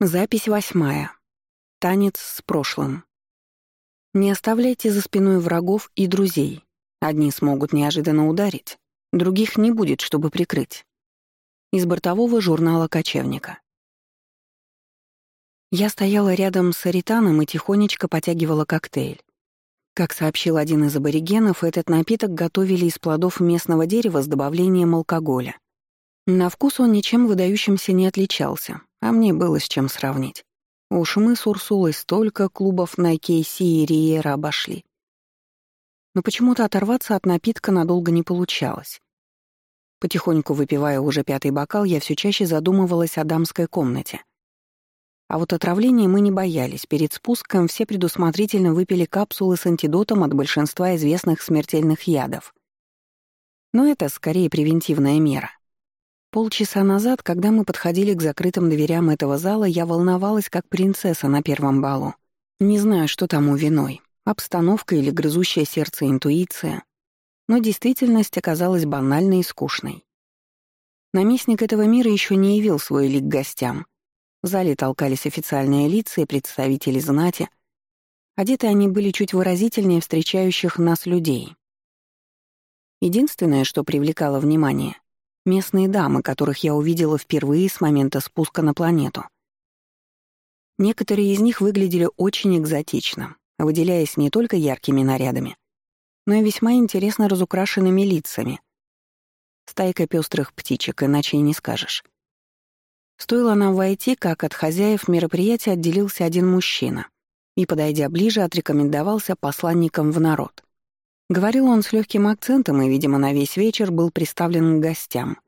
Запись восьмая. Танец с прошлым. Не оставляйте за спиной врагов и друзей. Одни смогут неожиданно ударить, других не будет, чтобы прикрыть. Из бортового журнала «Кочевника». Я стояла рядом с Аританом и тихонечко потягивала коктейль. Как сообщил один из аборигенов, этот напиток готовили из плодов местного дерева с добавлением алкоголя. На вкус он ничем выдающимся не отличался, а мне было с чем сравнить. Уж мы с Урсулой столько клубов на Кейси и Риера обошли. Но почему-то оторваться от напитка надолго не получалось. Потихоньку выпивая уже пятый бокал, я все чаще задумывалась о дамской комнате. А вот отравления мы не боялись. Перед спуском все предусмотрительно выпили капсулы с антидотом от большинства известных смертельных ядов. Но это скорее превентивная мера. Полчаса назад, когда мы подходили к закрытым дверям этого зала, я волновалась как принцесса на первом балу. Не знаю, что тому виной — обстановка или грызущее сердце интуиция. Но действительность оказалась банальной и скучной. Наместник этого мира еще не явил свой лик гостям. В зале толкались официальные лица и представители знати. Одеты они были чуть выразительнее встречающих нас людей. Единственное, что привлекало внимание — Местные дамы, которых я увидела впервые с момента спуска на планету. Некоторые из них выглядели очень экзотично, выделяясь не только яркими нарядами, но и весьма интересно разукрашенными лицами. Стайка пестрых птичек, иначе и не скажешь. Стоило нам войти, как от хозяев мероприятия отделился один мужчина и, подойдя ближе, отрекомендовался посланником в народ. Говорил он с легким акцентом и, видимо, на весь вечер был представлен к гостям.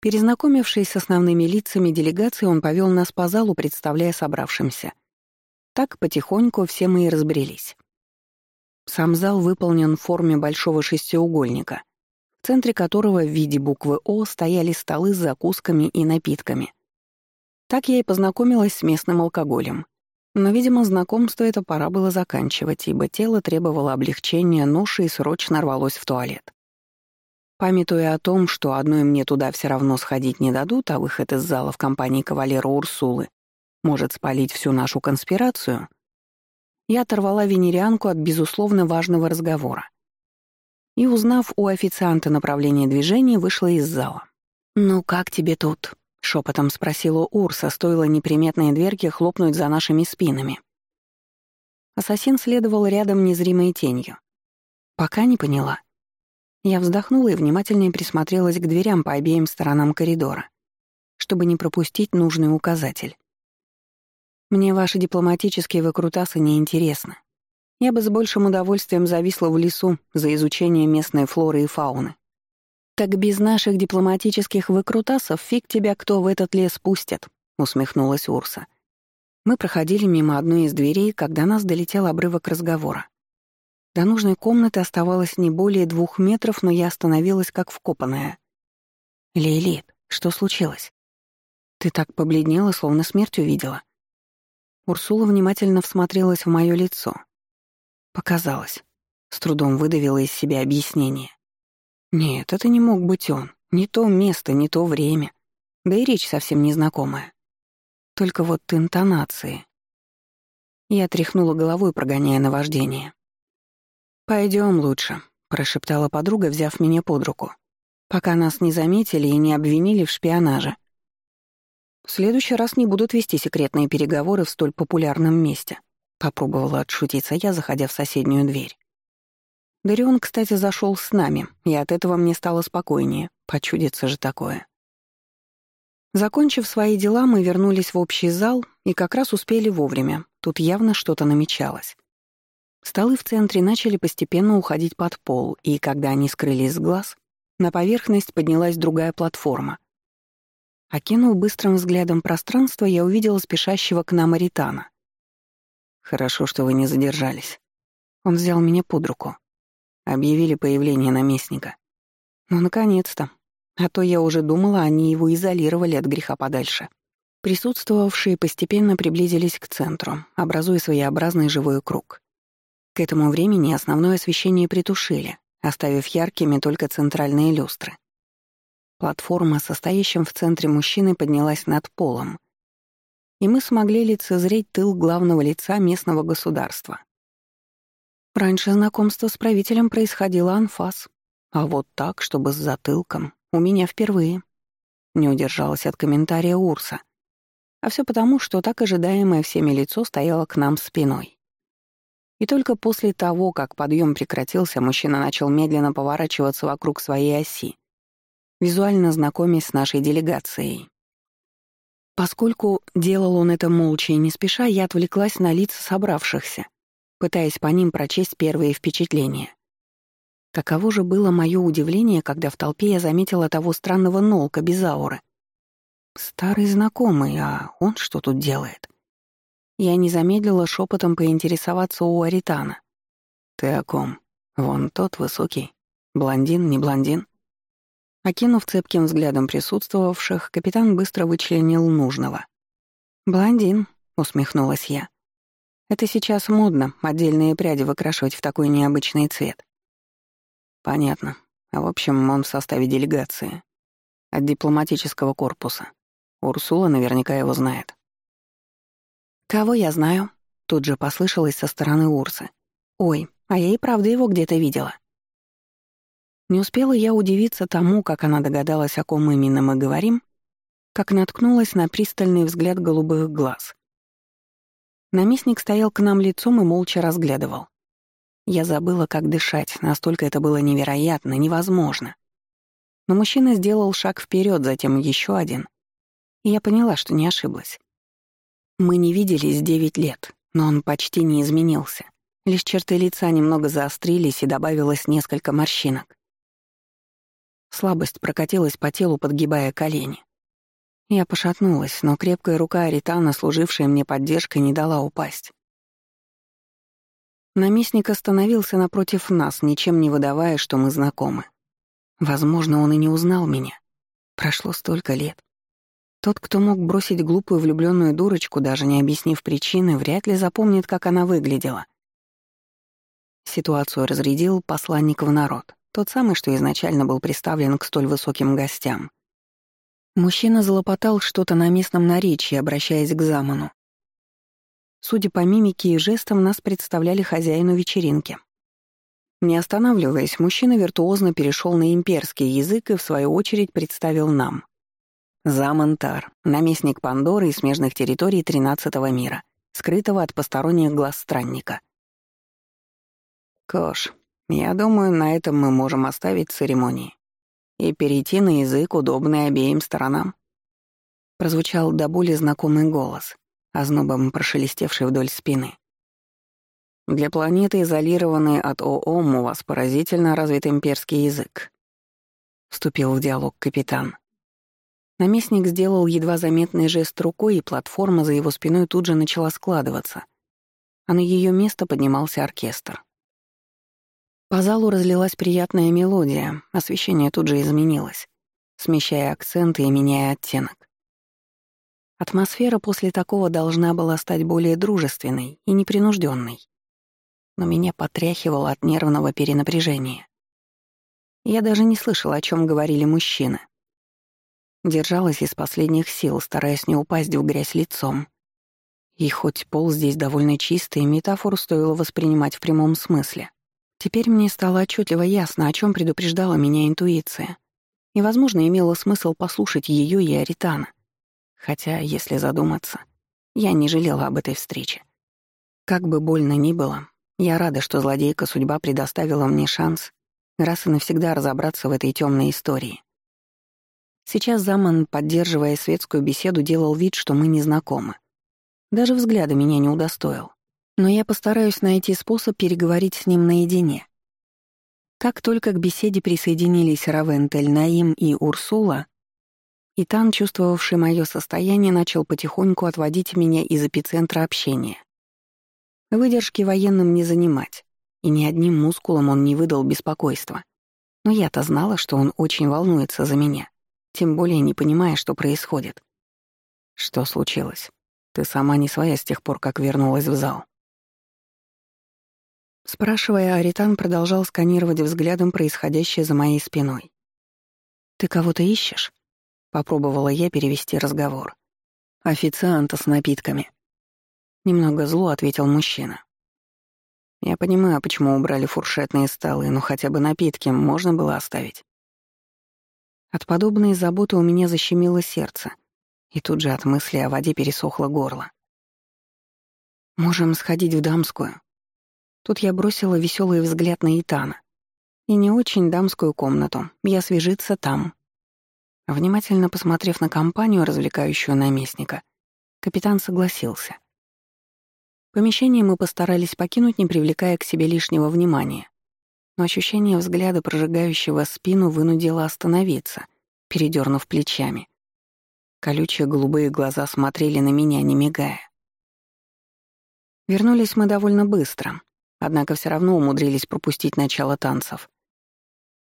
Перезнакомившись с основными лицами делегации, он повел нас по залу, представляя собравшимся. Так потихоньку все мы и разбрелись. Сам зал выполнен в форме большого шестиугольника, в центре которого в виде буквы «О» стояли столы с закусками и напитками. Так я и познакомилась с местным алкоголем. Но, видимо, знакомство это пора было заканчивать, ибо тело требовало облегчения ноши и срочно рвалось в туалет. Памятуя о том, что одной мне туда все равно сходить не дадут, а выход из зала в компании кавалера Урсулы может спалить всю нашу конспирацию, я оторвала венерианку от безусловно важного разговора. И, узнав у официанта направление движения, вышла из зала. «Ну как тебе тут?» — шепотом спросила Урса, стоило неприметные дверки хлопнуть за нашими спинами. Ассасин следовал рядом незримой тенью. Пока не поняла. Я вздохнула и внимательнее присмотрелась к дверям по обеим сторонам коридора, чтобы не пропустить нужный указатель. Мне ваши дипломатические выкрутасы не интересны. Я бы с большим удовольствием зависла в лесу за изучение местной флоры и фауны. «Так без наших дипломатических выкрутасов фиг тебя кто в этот лес пустит», — усмехнулась Урса. Мы проходили мимо одной из дверей, когда нас долетел обрывок разговора. До нужной комнаты оставалось не более двух метров, но я остановилась как вкопанная. «Лилит, что случилось? Ты так побледнела, словно смерть увидела». Урсула внимательно всмотрелась в мое лицо. Показалось. С трудом выдавила из себя объяснение. Нет, это не мог быть он. Не то место, не то время. Да и речь совсем незнакомая. Только вот интонации. Я тряхнула головой, прогоняя наваждение. Пойдем лучше», — прошептала подруга, взяв меня под руку, пока нас не заметили и не обвинили в шпионаже. «В следующий раз не будут вести секретные переговоры в столь популярном месте», — попробовала отшутиться я, заходя в соседнюю дверь. Дарион, кстати, зашел с нами, и от этого мне стало спокойнее. Почудится же такое. Закончив свои дела, мы вернулись в общий зал и как раз успели вовремя. Тут явно что-то намечалось. Столы в центре начали постепенно уходить под пол, и когда они скрылись с глаз, на поверхность поднялась другая платформа. Окинув быстрым взглядом пространство, я увидела спешащего к нам Аритана. «Хорошо, что вы не задержались». Он взял меня под руку. Объявили появление наместника. Ну, наконец-то. А то я уже думала, они его изолировали от греха подальше. Присутствовавшие постепенно приблизились к центру, образуя своеобразный живой круг. К этому времени основное освещение притушили, оставив яркими только центральные люстры. Платформа, состоящая в центре мужчины, поднялась над полом. и мы смогли лицезреть тыл главного лица местного государства. Раньше знакомство с правителем происходило анфас, а вот так, чтобы с затылком, у меня впервые. Не удержалась от комментария Урса. А все потому, что так ожидаемое всеми лицо стояло к нам спиной. И только после того, как подъем прекратился, мужчина начал медленно поворачиваться вокруг своей оси, визуально знакомясь с нашей делегацией. Поскольку делал он это молча и не спеша, я отвлеклась на лица собравшихся, пытаясь по ним прочесть первые впечатления. Каково же было мое удивление, когда в толпе я заметила того странного нолка без ауры. Старый знакомый, а он что тут делает? Я не замедлила шепотом поинтересоваться у Аритана. «Ты о ком? Вон тот высокий. Блондин, не блондин?» Окинув цепким взглядом присутствовавших, капитан быстро вычленил нужного. «Блондин», — усмехнулась я. «Это сейчас модно, отдельные пряди выкрашивать в такой необычный цвет». «Понятно. А в общем, он в составе делегации. От дипломатического корпуса. Урсула наверняка его знает». «Кого я знаю?» — тут же послышалось со стороны Урсы. «Ой, а я и правда его где-то видела». Не успела я удивиться тому, как она догадалась, о ком именно мы говорим, как наткнулась на пристальный взгляд голубых глаз. Наместник стоял к нам лицом и молча разглядывал. Я забыла, как дышать, настолько это было невероятно, невозможно. Но мужчина сделал шаг вперед, затем еще один. И я поняла, что не ошиблась. Мы не виделись девять лет, но он почти не изменился. Лишь черты лица немного заострились и добавилось несколько морщинок. Слабость прокатилась по телу, подгибая колени. Я пошатнулась, но крепкая рука Аритана, служившая мне поддержкой, не дала упасть. Наместник остановился напротив нас, ничем не выдавая, что мы знакомы. Возможно, он и не узнал меня. Прошло столько лет. Тот, кто мог бросить глупую влюбленную дурочку, даже не объяснив причины, вряд ли запомнит, как она выглядела. Ситуацию разрядил посланник в народ, тот самый, что изначально был представлен к столь высоким гостям. Мужчина залопотал что-то на местном наречии, обращаясь к Заману. Судя по мимике и жестам, нас представляли хозяину вечеринки. Не останавливаясь, мужчина виртуозно перешел на имперский язык и, в свою очередь, представил нам. Замантар, наместник Пандоры и смежных территорий Тринадцатого мира, скрытого от посторонних глаз странника. Кош, я думаю, на этом мы можем оставить церемонии и перейти на язык, удобный обеим сторонам. Прозвучал до боли знакомый голос, ознобом прошелестевший вдоль спины. Для планеты, изолированной от ООМ, у вас поразительно развит имперский язык. Вступил в диалог капитан. Наместник сделал едва заметный жест рукой, и платформа за его спиной тут же начала складываться, а на ее место поднимался оркестр. По залу разлилась приятная мелодия, освещение тут же изменилось, смещая акценты и меняя оттенок. Атмосфера после такого должна была стать более дружественной и непринужденной. Но меня потряхивало от нервного перенапряжения. Я даже не слышала, о чем говорили мужчины. Держалась из последних сил, стараясь не упасть в грязь лицом. И хоть пол здесь довольно чистый, метафору стоило воспринимать в прямом смысле. Теперь мне стало отчетливо ясно, о чем предупреждала меня интуиция. И, возможно, имело смысл послушать ее и Аритана. Хотя, если задуматься, я не жалела об этой встрече. Как бы больно ни было, я рада, что злодейка судьба предоставила мне шанс раз и навсегда разобраться в этой темной истории. Сейчас Заман, поддерживая светскую беседу, делал вид, что мы не знакомы. Даже взгляда меня не удостоил. Но я постараюсь найти способ переговорить с ним наедине. Как только к беседе присоединились Равентель, Наим и Урсула, Итан, чувствовавший мое состояние, начал потихоньку отводить меня из эпицентра общения. Выдержки военным не занимать, и ни одним мускулом он не выдал беспокойства. Но я-то знала, что он очень волнуется за меня тем более не понимая, что происходит. Что случилось? Ты сама не своя с тех пор, как вернулась в зал. Спрашивая, Аритан продолжал сканировать взглядом происходящее за моей спиной. «Ты кого-то ищешь?» — попробовала я перевести разговор. официанта с напитками. Немного зло ответил мужчина. Я понимаю, почему убрали фуршетные столы, но хотя бы напитки можно было оставить. От подобной заботы у меня защемило сердце, и тут же от мысли о воде пересохло горло. «Можем сходить в дамскую». Тут я бросила веселый взгляд на Итана. «И не очень дамскую комнату. Я свяжиться там». Внимательно посмотрев на компанию, развлекающую наместника, капитан согласился. Помещение мы постарались покинуть, не привлекая к себе лишнего внимания. Но ощущение взгляда, прожигающего спину, вынудило остановиться, передернув плечами. Колючие голубые глаза смотрели на меня, не мигая. Вернулись мы довольно быстро, однако все равно умудрились пропустить начало танцев.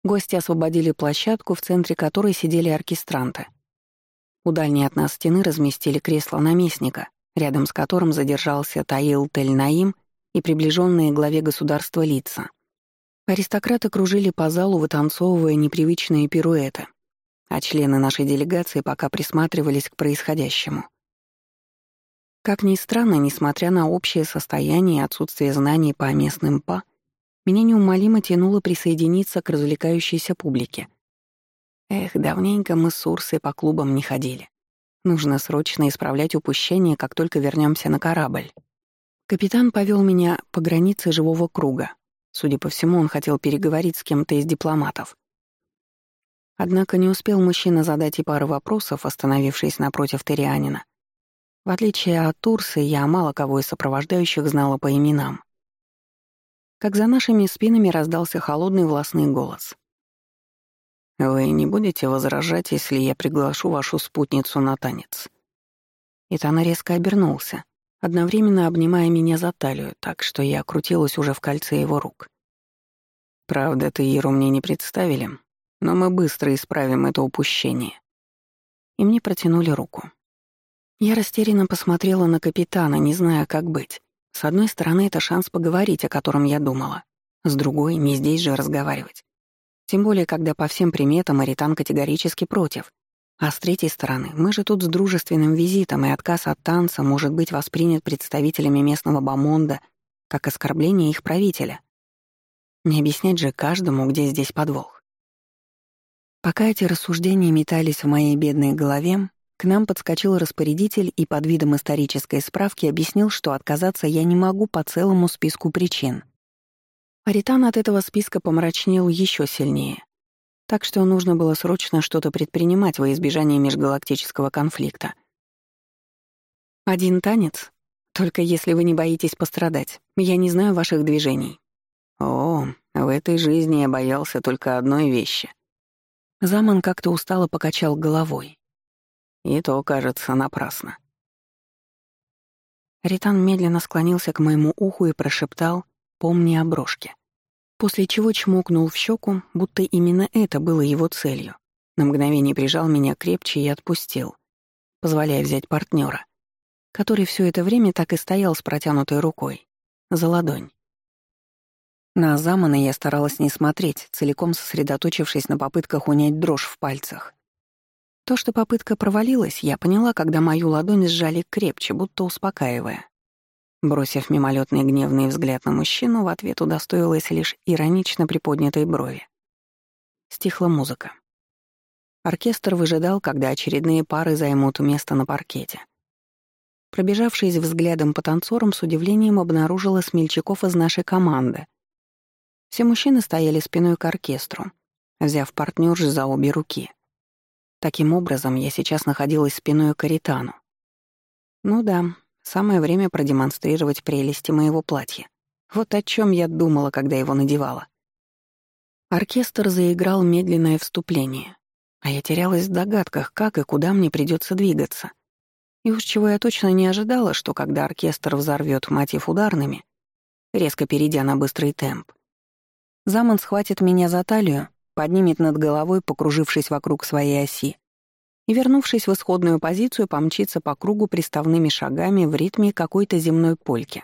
Гости освободили площадку, в центре которой сидели оркестранты. У дальней от нас стены разместили кресло наместника, рядом с которым задержался Таил Тель-Наим и приближенные главе государства лица. Аристократы кружили по залу, вытанцовывая непривычные пируэты, а члены нашей делегации пока присматривались к происходящему. Как ни странно, несмотря на общее состояние и отсутствие знаний по местным ПА, меня неумолимо тянуло присоединиться к развлекающейся публике. Эх, давненько мы с Урсой по клубам не ходили. Нужно срочно исправлять упущение, как только вернемся на корабль. Капитан повел меня по границе живого круга. Судя по всему, он хотел переговорить с кем-то из дипломатов. Однако не успел мужчина задать и пары вопросов, остановившись напротив Терианина. В отличие от Турсы, я мало кого из сопровождающих знала по именам. Как за нашими спинами раздался холодный властный голос. Вы не будете возражать, если я приглашу вашу спутницу на танец?» Итана резко обернулся, одновременно обнимая меня за талию, так что я крутилась уже в кольце его рук. «Правда, Таиру мне не представили, но мы быстро исправим это упущение». И мне протянули руку. Я растерянно посмотрела на капитана, не зная, как быть. С одной стороны, это шанс поговорить, о котором я думала. С другой, не здесь же разговаривать. Тем более, когда по всем приметам Аритан категорически против. А с третьей стороны, мы же тут с дружественным визитом, и отказ от танца может быть воспринят представителями местного бомонда как оскорбление их правителя. Не объяснять же каждому, где здесь подвох. Пока эти рассуждения метались в моей бедной голове, к нам подскочил распорядитель и под видом исторической справки объяснил, что отказаться я не могу по целому списку причин — Аритан от этого списка помрачнел еще сильнее. Так что нужно было срочно что-то предпринимать во избежание межгалактического конфликта. «Один танец? Только если вы не боитесь пострадать. Я не знаю ваших движений». «О, в этой жизни я боялся только одной вещи». Заман как-то устало покачал головой. И то, кажется, напрасно. Ритан медленно склонился к моему уху и прошептал «Помни о брошке». После чего чмокнул в щеку, будто именно это было его целью. На мгновение прижал меня крепче и отпустил, позволяя взять партнера, который все это время так и стоял с протянутой рукой, за ладонь. На Замана я старалась не смотреть, целиком сосредоточившись на попытках унять дрожь в пальцах. То, что попытка провалилась, я поняла, когда мою ладонь сжали крепче, будто успокаивая. Бросив мимолетный гневный взгляд на мужчину, в ответ удостоилась лишь иронично приподнятой брови. Стихла музыка. Оркестр выжидал, когда очередные пары займут место на паркете. Пробежавшись взглядом по танцорам, с удивлением обнаружила смельчаков из нашей команды. Все мужчины стояли спиной к оркестру, взяв партнёрш за обе руки. Таким образом, я сейчас находилась спиной к Аритану. Ну да, Самое время продемонстрировать прелести моего платья. Вот о чем я думала, когда его надевала. Оркестр заиграл медленное вступление, а я терялась в догадках, как и куда мне придется двигаться. И уж чего я точно не ожидала, что когда оркестр взорвет мотив ударными, резко перейдя на быстрый темп, Заман схватит меня за талию, поднимет над головой, покружившись вокруг своей оси, и, вернувшись в исходную позицию, помчиться по кругу приставными шагами в ритме какой-то земной польки.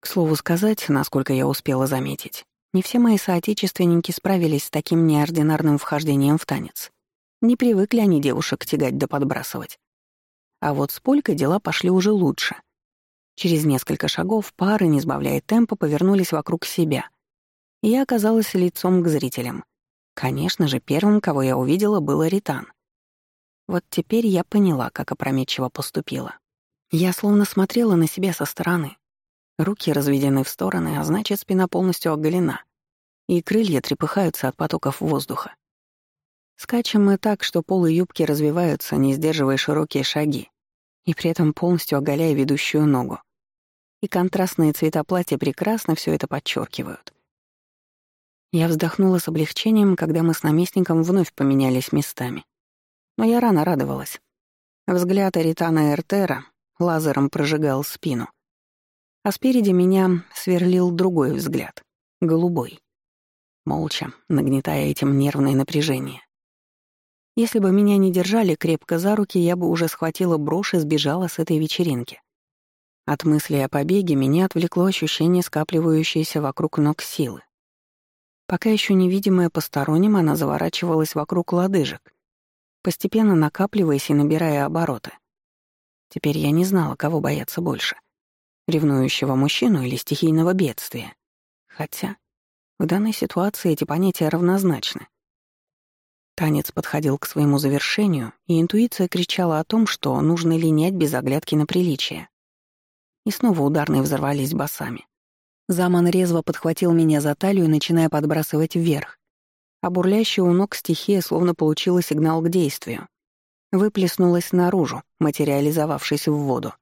К слову сказать, насколько я успела заметить, не все мои соотечественники справились с таким неординарным вхождением в танец. Не привыкли они девушек тягать да подбрасывать. А вот с Полькой дела пошли уже лучше. Через несколько шагов пары, не сбавляя темпа, повернулись вокруг себя. И я оказалась лицом к зрителям. Конечно же, первым, кого я увидела, был Ритан. Вот теперь я поняла, как опрометчиво поступила. Я словно смотрела на себя со стороны. Руки разведены в стороны, а значит, спина полностью оголена. И крылья трепыхаются от потоков воздуха. Скачем мы так, что полы юбки развиваются, не сдерживая широкие шаги, и при этом полностью оголяя ведущую ногу. И контрастные цвета платья прекрасно все это подчеркивают. Я вздохнула с облегчением, когда мы с наместником вновь поменялись местами. Но я рано радовалась. Взгляд Аритана Эртера лазером прожигал спину. А спереди меня сверлил другой взгляд, голубой. Молча, нагнетая этим нервное напряжение. Если бы меня не держали крепко за руки, я бы уже схватила брошь и сбежала с этой вечеринки. От мысли о побеге меня отвлекло ощущение скапливающейся вокруг ног силы. Пока еще невидимая посторонним, она заворачивалась вокруг лодыжек, постепенно накапливаясь и набирая обороты. Теперь я не знала, кого бояться больше — ревнующего мужчину или стихийного бедствия. Хотя в данной ситуации эти понятия равнозначны. Танец подходил к своему завершению, и интуиция кричала о том, что нужно линять без оглядки на приличие. И снова ударные взорвались басами. Заман резво подхватил меня за талию, начиная подбрасывать вверх. А бурлящая у ног стихия словно получила сигнал к действию. Выплеснулась наружу, материализовавшись в воду.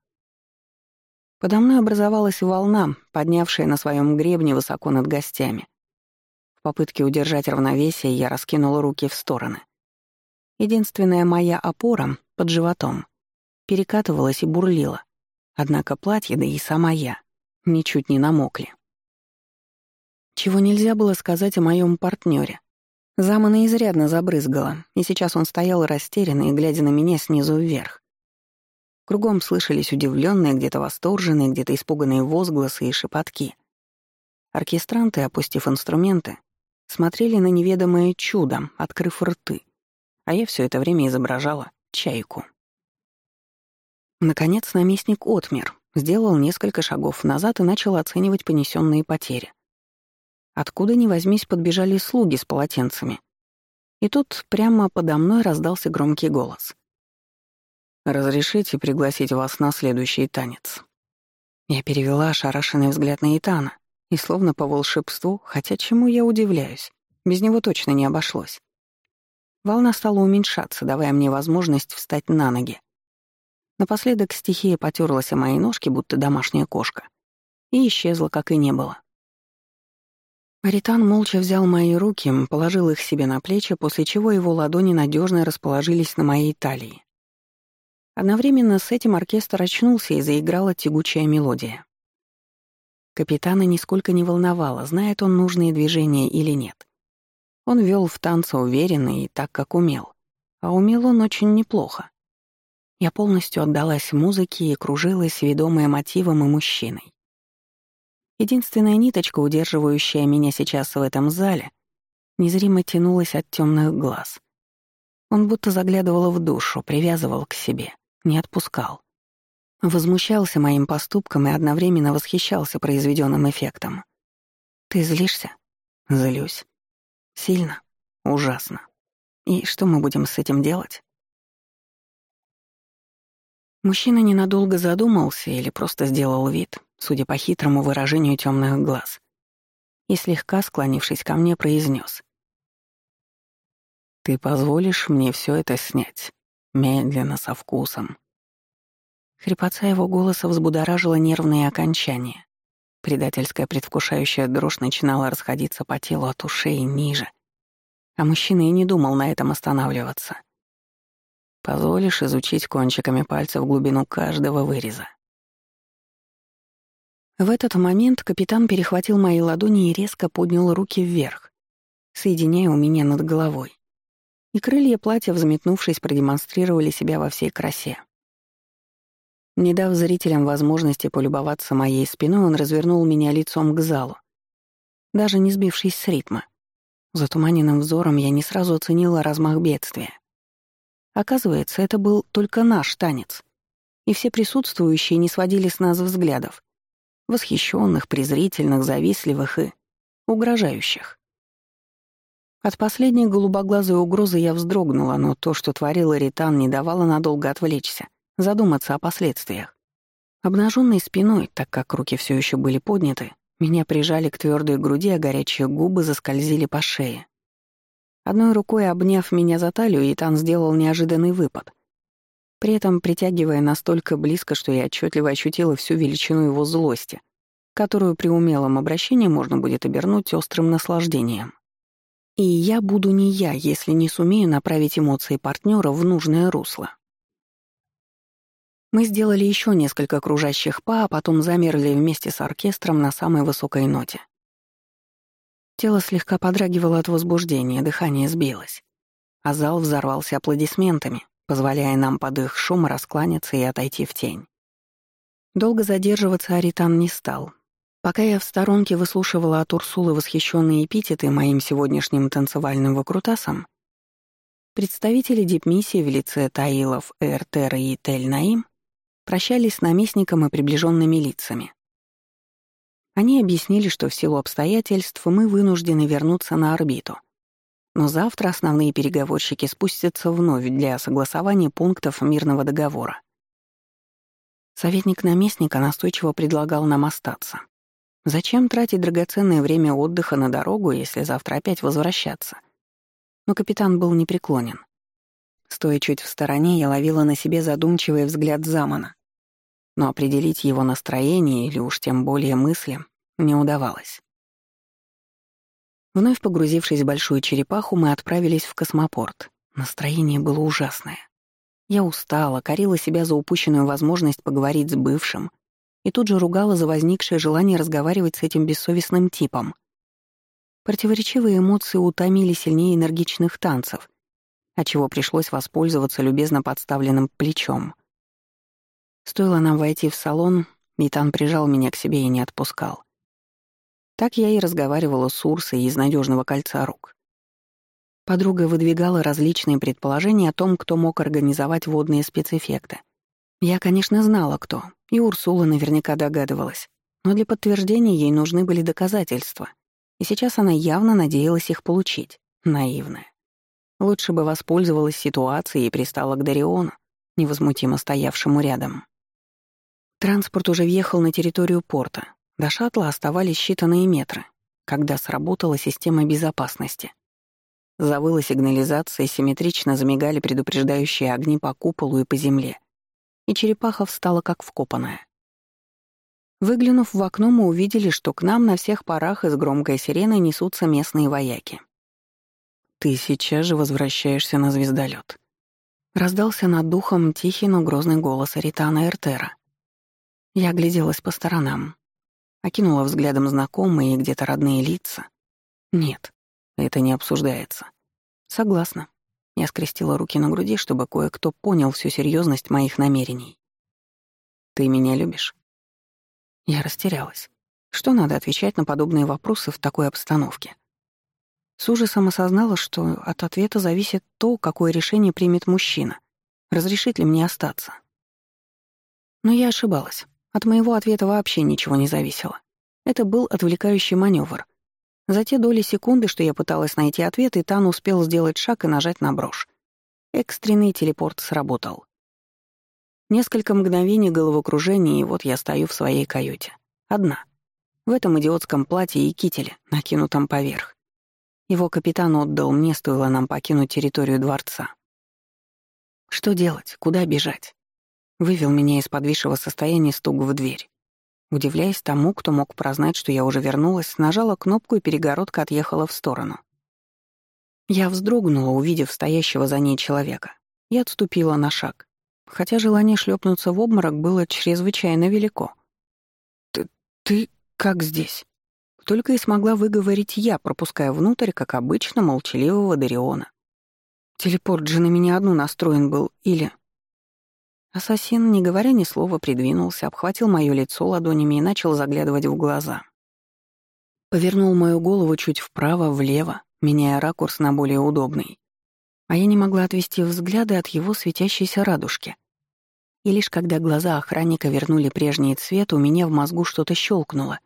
Подо мной образовалась волна, поднявшая на своем гребне высоко над гостями. В попытке удержать равновесие я раскинула руки в стороны. Единственная моя опора под животом перекатывалась и бурлила. Однако платье, да и сама я, ничуть не намокли. Чего нельзя было сказать о моем партнере. Замана изрядно забрызгала, и сейчас он стоял растерянный, глядя на меня снизу вверх. Кругом слышались удивленные, где-то восторженные, где-то испуганные возгласы и шепотки. Оркестранты, опустив инструменты, смотрели на неведомое чудо, открыв рты, а я все это время изображала чайку. Наконец наместник отмер, сделал несколько шагов назад и начал оценивать понесенные потери. Откуда ни возьмись подбежали слуги с полотенцами. И тут прямо подо мной раздался громкий голос. «Разрешите пригласить вас на следующий танец?» Я перевела ошарашенный взгляд на Итана, и словно по волшебству, хотя чему я удивляюсь, без него точно не обошлось. Волна стала уменьшаться, давая мне возможность встать на ноги. Напоследок стихия потерлась о мои ножки, будто домашняя кошка, и исчезла, как и не было. Аритан молча взял мои руки, положил их себе на плечи, после чего его ладони надежно расположились на моей талии. Одновременно с этим оркестр очнулся и заиграла тягучая мелодия. Капитана нисколько не волновало, знает он нужные движения или нет. Он вел в танце уверенно и так, как умел. А умел он очень неплохо. Я полностью отдалась музыке и кружилась, ведомая мотивом и мужчиной. Единственная ниточка, удерживающая меня сейчас в этом зале, незримо тянулась от темных глаз. Он будто заглядывал в душу, привязывал к себе, не отпускал. Возмущался моим поступком и одновременно восхищался произведенным эффектом. «Ты злишься?» «Злюсь. Сильно? Ужасно. И что мы будем с этим делать?» Мужчина ненадолго задумался или просто сделал вид, судя по хитрому выражению темных глаз, и слегка склонившись ко мне, произнес: «Ты позволишь мне все это снять, медленно, со вкусом, Хрипотца его голоса взбудоражила нервные окончания. Предательская предвкушающая дрожь начинала расходиться по телу от ушей ниже. А мужчина и не думал на этом останавливаться. Позволишь изучить кончиками пальцев глубину каждого выреза. В этот момент капитан перехватил мои ладони и резко поднял руки вверх, соединяя у меня над головой. И крылья платья, взметнувшись, продемонстрировали себя во всей красе. Не дав зрителям возможности полюбоваться моей спиной, он развернул меня лицом к залу, даже не сбившись с ритма. Затуманенным взором я не сразу оценила размах бедствия. Оказывается, это был только наш танец, и все присутствующие не сводили с нас взглядов. Восхищенных, презрительных, завистливых и угрожающих. От последней голубоглазой угрозы я вздрогнула, но то, что творила Ритан, не давало надолго отвлечься, задуматься о последствиях. Обнаженной спиной, так как руки все еще были подняты, меня прижали к твердой груди, а горячие губы заскользили по шее. Одной рукой обняв меня за талию, Итан сделал неожиданный выпад. При этом притягивая настолько близко, что я отчетливо ощутила всю величину его злости, которую при умелом обращении можно будет обернуть острым наслаждением. И я буду не я, если не сумею направить эмоции партнера в нужное русло. Мы сделали еще несколько кружащих па, а потом замерли вместе с оркестром на самой высокой ноте. Тело слегка подрагивало от возбуждения, дыхание сбилось. А зал взорвался аплодисментами, позволяя нам под их шум раскланяться и отойти в тень. Долго задерживаться Аритан не стал, Пока я в сторонке выслушивала от Урсулы восхищенные эпитеты моим сегодняшним танцевальным выкрутасом, представители дипмиссии в лице Таилов, Эртера и Тель-Наим прощались с наместником и приближенными лицами. Они объяснили, что в силу обстоятельств мы вынуждены вернуться на орбиту. Но завтра основные переговорщики спустятся вновь для согласования пунктов мирного договора. Советник наместника настойчиво предлагал нам остаться. Зачем тратить драгоценное время отдыха на дорогу, если завтра опять возвращаться? Но капитан был непреклонен. Стоя чуть в стороне, я ловила на себе задумчивый взгляд Замана. Но определить его настроение или уж тем более мысли не удавалось. Вновь погрузившись в большую черепаху, мы отправились в космопорт. Настроение было ужасное. Я устала, корила себя за упущенную возможность поговорить с бывшим, и тут же ругала за возникшее желание разговаривать с этим бессовестным типом. Противоречивые эмоции утомили сильнее энергичных танцев, отчего пришлось воспользоваться любезно подставленным плечом. Стоило нам войти в салон, Митан прижал меня к себе и не отпускал. Так я и разговаривала с Урсой из надежного кольца рук. Подруга выдвигала различные предположения о том, кто мог организовать водные спецэффекты. Я, конечно, знала, кто, и Урсула наверняка догадывалась. Но для подтверждения ей нужны были доказательства. И сейчас она явно надеялась их получить. Наивная. Лучше бы воспользовалась ситуацией и пристала к Дариону, невозмутимо стоявшему рядом. Транспорт уже въехал на территорию порта. До шаттла оставались считанные метры, когда сработала система безопасности. Завыла сигнализация, симметрично замигали предупреждающие огни по куполу и по земле и черепаха встала как вкопанная. Выглянув в окно, мы увидели, что к нам на всех парах из громкой сирены несутся местные вояки. «Ты сейчас же возвращаешься на звездолет. Раздался над духом тихий, но грозный голос Ритана Эртера. Я огляделась по сторонам. Окинула взглядом знакомые и где-то родные лица. Нет, это не обсуждается. Согласна. Я скрестила руки на груди, чтобы кое-кто понял всю серьезность моих намерений. «Ты меня любишь?» Я растерялась. Что надо отвечать на подобные вопросы в такой обстановке? С ужасом осознала, что от ответа зависит то, какое решение примет мужчина. Разрешит ли мне остаться? Но я ошибалась. От моего ответа вообще ничего не зависело. Это был отвлекающий маневр — за те доли секунды, что я пыталась найти ответ, Итан успел сделать шаг и нажать на брошь. Экстренный телепорт сработал. Несколько мгновений головокружения, и вот я стою в своей каюте. Одна. В этом идиотском платье и кителе, накинутом поверх. Его капитан отдал мне, стоило нам покинуть территорию дворца. Что делать? Куда бежать? Вывел меня из подвисшего состояния стук в дверь. Удивляясь тому, кто мог прознать, что я уже вернулась, нажала кнопку, и перегородка отъехала в сторону. Я вздрогнула, увидев стоящего за ней человека, и отступила на шаг, хотя желание шлепнуться в обморок было чрезвычайно велико. «Ты... ты как здесь?» Только и смогла выговорить я, пропуская внутрь, как обычно, молчаливого Дариона. Телепорт же на меня одну настроен был, или... Ассасин, не говоря ни слова, придвинулся, обхватил моё лицо ладонями и начал заглядывать в глаза. Повернул мою голову чуть вправо, влево, меняя ракурс на более удобный. А я не могла отвести взгляды от его светящейся радужки. И лишь когда глаза охранника вернули прежний цвет, у меня в мозгу что-то щелкнуло.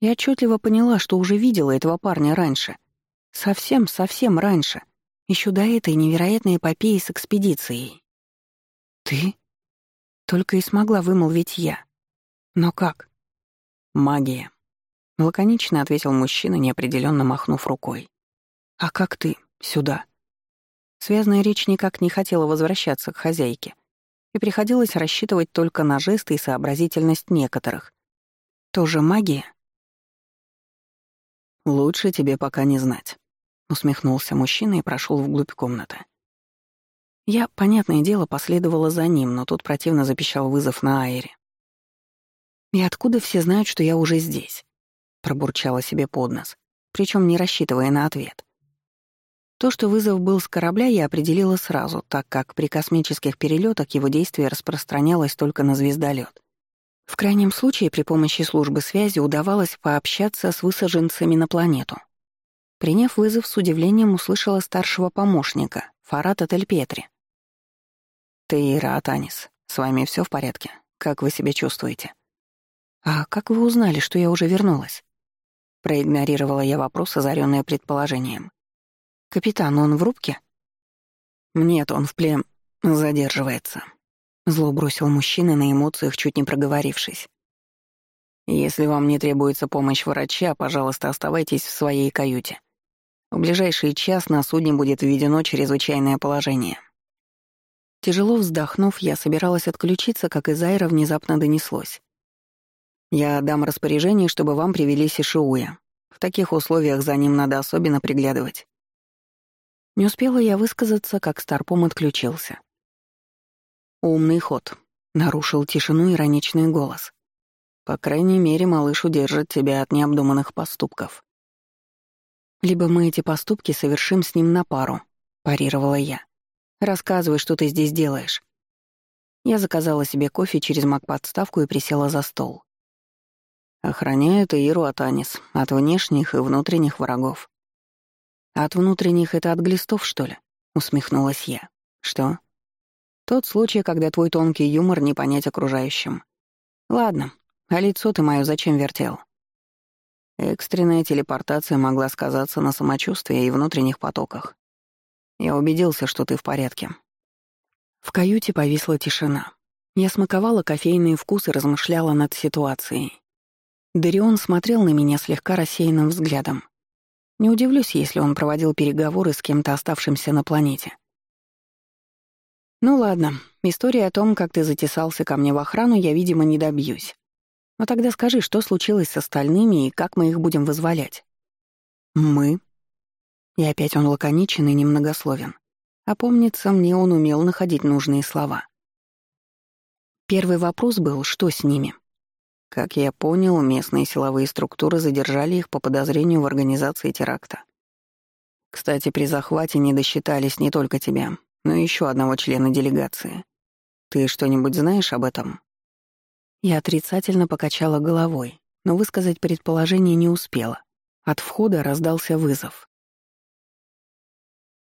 Я отчетливо поняла, что уже видела этого парня раньше. Совсем-совсем раньше. Еще до этой невероятной эпопеи с экспедицией. «Ты?» Только и смогла вымолвить я. «Но как?» «Магия», — лаконично ответил мужчина, неопределенно махнув рукой. «А как ты? Сюда?» Связная речь никак не хотела возвращаться к хозяйке, и приходилось рассчитывать только на жесты и сообразительность некоторых. «Тоже магия?» «Лучше тебе пока не знать», — усмехнулся мужчина и прошел вглубь комнаты. Я, понятное дело, последовала за ним, но тут противно запищал вызов на аэре. «И откуда все знают, что я уже здесь?» — пробурчала себе под нос, причем не рассчитывая на ответ. То, что вызов был с корабля, я определила сразу, так как при космических перелетах его действие распространялось только на звездолет. В крайнем случае, при помощи службы связи удавалось пообщаться с высаженцами на планету. Приняв вызов, с удивлением услышала старшего помощника, Фарата Тельпетри. «Таира Атанис, с вами все в порядке? Как вы себя чувствуете?» «А как вы узнали, что я уже вернулась?» Проигнорировала я вопрос, озарённый предположением. «Капитан, он в рубке?» «Нет, он в плен... задерживается», — зло бросил мужчина на эмоциях, чуть не проговорившись. «Если вам не требуется помощь врача, пожалуйста, оставайтесь в своей каюте. В ближайший час на судне будет введено чрезвычайное положение». Тяжело вздохнув, я собиралась отключиться, как из Айра внезапно донеслось. «Я дам распоряжение, чтобы вам привели Сишиуя. В таких условиях за ним надо особенно приглядывать. Не успела я высказаться, как Старпом отключился. «Умный ход», — нарушил тишину ироничный голос. «По крайней мере, малыш удержит тебя от необдуманных поступков». «Либо мы эти поступки совершим с ним на пару», — парировала я. «Рассказывай, что ты здесь делаешь». Я заказала себе кофе через маг-подставку и присела за стол. «Охраняю Таиру Атанис от внешних и внутренних врагов. «От внутренних это от глистов, что ли?» — усмехнулась я. «Что?» «Тот случай, когда твой тонкий юмор не понять окружающим. Ладно, а лицо ты моё зачем вертел?» Экстренная телепортация могла сказаться на самочувствии и внутренних потоках. Я убедился, что ты в порядке. В каюте повисла тишина. Я смаковала кофейные вкусы и размышляла над ситуацией. Дарион смотрел на меня слегка рассеянным взглядом. Не удивлюсь, если он проводил переговоры с кем-то оставшимся на планете. Ну ладно, история о том, как ты затесался ко мне в охрану, я, видимо, не добьюсь. Но тогда скажи, что случилось с остальными и как мы их будем вызволять? Мы? И опять он лаконичен и немногословен. А помнится, мне он умел находить нужные слова. Первый вопрос был, что с ними? Как я понял, местные силовые структуры задержали их по подозрению в организации теракта. Кстати, при захвате не досчитались не только тебя, но и еще одного члена делегации. Ты что-нибудь знаешь об этом? Я отрицательно покачала головой, но высказать предположение не успела. От входа раздался вызов.